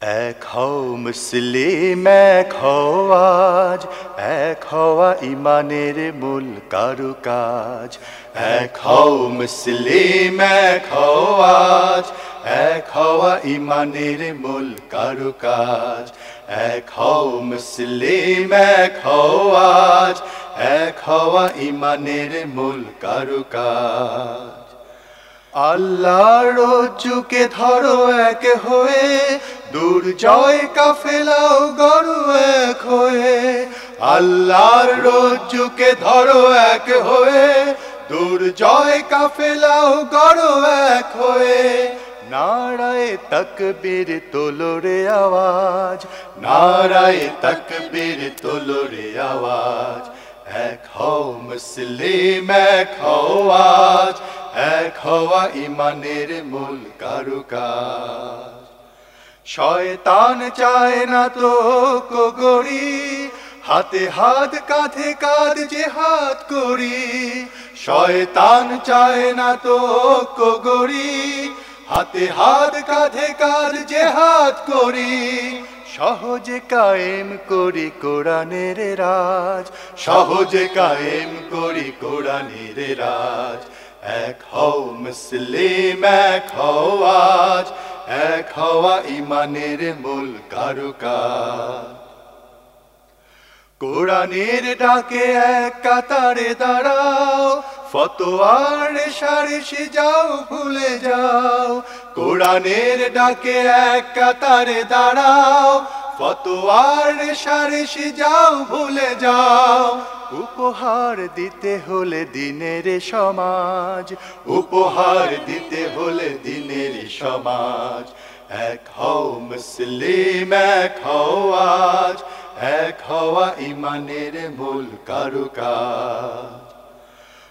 এক হও মুসলিম, এক আজ, এক হওয়া ইমানের মূল কারুকাজ। এক হও মুসলিম, এক আজ, এক হওয়া ইমানের মূল কারুকাজ। এক হও মুসলিম, এক আজ, এক হওয়া ইমানের মূল কারুকাজ। আল্লাহর চুকে ধরো এক হয়ে দুর্জয় কাফেলাও গরু এক হয়ে, আল্লাহর রজ্জুকে ধরো এক হয়ে, দুর্জয় কাফেলাও গরু এক হয়ে। নারায় তকবীর তোলরে আওয়াজ, নারায় তকবীর তোলরে আওয়াজ। এক হও মুসলিম, এক হও আজ, এক হওয়া ইমানের মূল কারুকাজ। শয়তান চায় না তো গড়ি হাতে হাত, কাঁধে কাঁধ, যে হাত করি। শয়তান চায় না তো গড়ি হাতে হাত, কাঁধে কাঁধ, যে হাত করি। সহজে কায়েম করি কোরআনের রাজ। সহজে কায়েম করি কোরআনের রাজ। এক হও মুসলিম, এক হও আজ। এক হওয়া ইমানের মূল কারুকা। কোরআনের ডাকে এক কাতারে দাঁড়াও, ফতোয়ার সারে সে যাও ভুলে যাও। কোরআনের ডাকে এক কাতারে দাঁড়াও ফতোয়ার সারে সে যাও ভুলে যাও। উপহার দিতে হলে দিনের সমাজ। উপহার দিতে হলে দিনের সমাজ। এক হও মুসলিম, এক হও আজ। এক হওয়া ইমানের মূল কারুকাজ।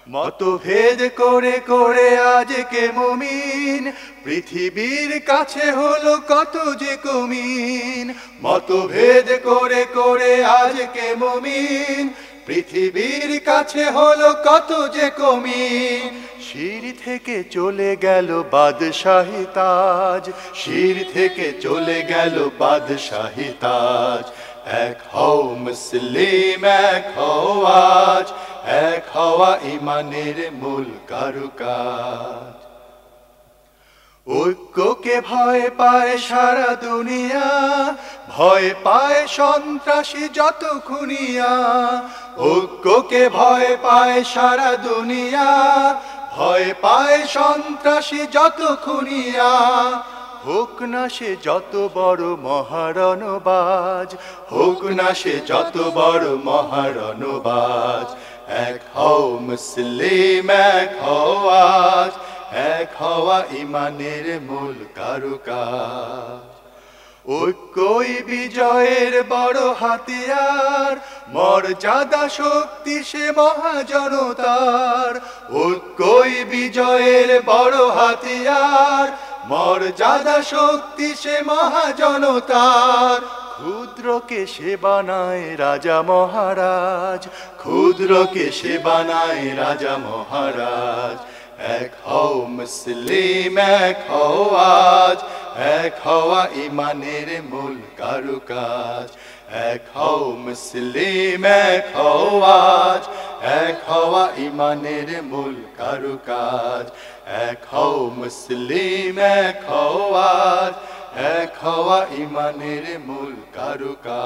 মতভেদ করে করে আজকে মমিন। পৃথিবীর কাছে হলো কত যে কমিন। মতভেদ করে করে আজকে মমিন। পৃথিবীর কাছে হলো কত যে কমিন। শির থেকে চলে গেল বাদশাহী তাজ। শির থেকে চলে গেল বাদশাহী তাজ। এক হও মুসলিম, এক হও আজ। এক হওয়া ইমানের মূল কারুকাজ ঐক্যকে ভয় পায় সারা দুনিয়া, ভয় পায় সন্ত্রাসী যত খুনিয়া। ঐক্যকে ভয় পায় সারা দুনিয়া, ভয় পায় সন্ত্রাসী যত খুনিয়া। হোক না সে যত বড় মহারণবাজ, হোক না সে যত বড় মহারণবাজ এক হও মুসলিম, এক হও আজ, এক হওয়া ইমানের মূল কারুকাজ। ঐক্যই বিজয়ের বড় হাতিয়ার, মর্যাদা, শক্তি সে মহাজনতার। ঐক্যই বিজয়ের বড় হাতিয়ার, মর্যাদা, শক্তি সে মহাজনতার। ক্ষুদ্রকে সে বানায় রাজা মহারাজ, ক্ষুদ্রকে সে বানায় রাজা মহারাজ। এক হও মুসলিম, এক হও আজ, এক হওয়া ইমানের মূল কারুকাজ এক হও মুসলিম, এক হও আজ, এক হওয়া ইমানের মূল কারুকাজ এক হও মুসলিম, এক হও আজ হওয়া ইমানের মূল কারুকা